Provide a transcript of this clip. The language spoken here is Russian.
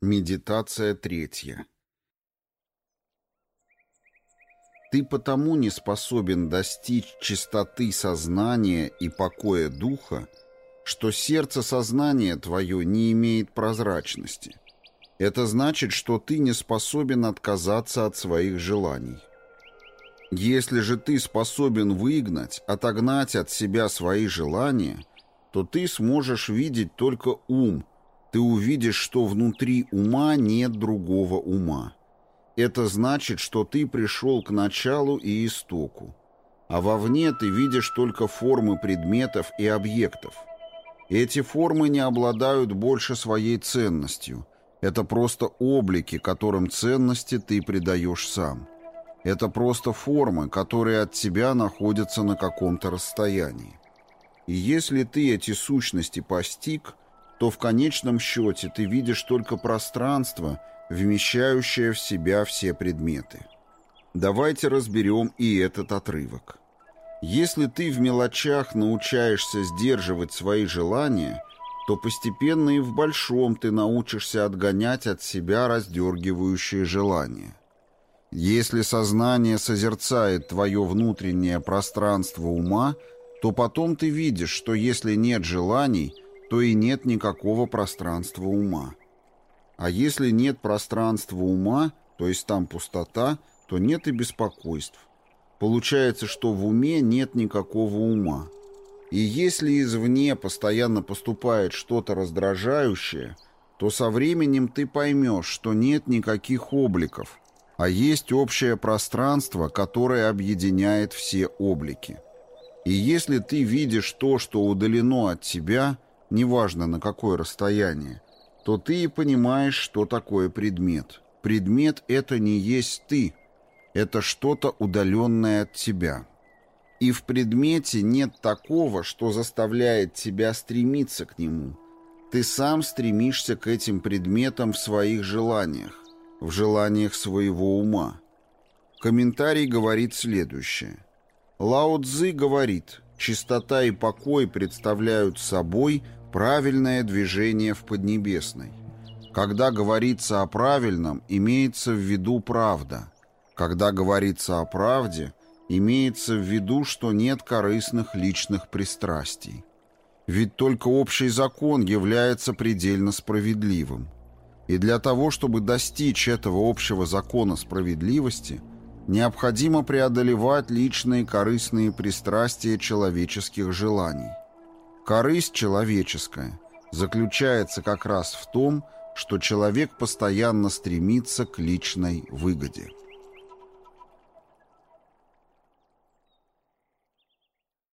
Медитация третья. Ты потому не способен достичь чистоты сознания и покоя духа, что сердце сознания твое не имеет прозрачности. Это значит, что ты не способен отказаться от своих желаний. Если же ты способен выгнать, отогнать от себя свои желания, то ты сможешь видеть только ум – ты увидишь, что внутри ума нет другого ума. Это значит, что ты пришел к началу и истоку. А вовне ты видишь только формы предметов и объектов. Эти формы не обладают больше своей ценностью. Это просто облики, которым ценности ты придаешь сам. Это просто формы, которые от тебя находятся на каком-то расстоянии. И если ты эти сущности постиг – то в конечном счете ты видишь только пространство, вмещающее в себя все предметы. Давайте разберем и этот отрывок. Если ты в мелочах научаешься сдерживать свои желания, то постепенно и в большом ты научишься отгонять от себя раздергивающие желания. Если сознание созерцает твое внутреннее пространство ума, то потом ты видишь, что если нет желаний – то и нет никакого пространства ума. А если нет пространства ума, то есть там пустота, то нет и беспокойств. Получается, что в уме нет никакого ума. И если извне постоянно поступает что-то раздражающее, то со временем ты поймешь, что нет никаких обликов, а есть общее пространство, которое объединяет все облики. И если ты видишь то, что удалено от тебя – неважно на какое расстояние, то ты и понимаешь, что такое предмет. Предмет — это не есть ты, это что-то удаленное от тебя. И в предмете нет такого, что заставляет тебя стремиться к нему. Ты сам стремишься к этим предметам в своих желаниях, в желаниях своего ума. Комментарий говорит следующее. Лао Цзы говорит, чистота и покой представляют собой – Правильное движение в Поднебесной. Когда говорится о правильном, имеется в виду правда. Когда говорится о правде, имеется в виду, что нет корыстных личных пристрастий. Ведь только общий закон является предельно справедливым. И для того, чтобы достичь этого общего закона справедливости, необходимо преодолевать личные корыстные пристрастия человеческих желаний. Корысть человеческая заключается как раз в том, что человек постоянно стремится к личной выгоде.